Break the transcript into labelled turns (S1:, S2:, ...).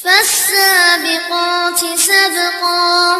S1: فالسابقات سبقا.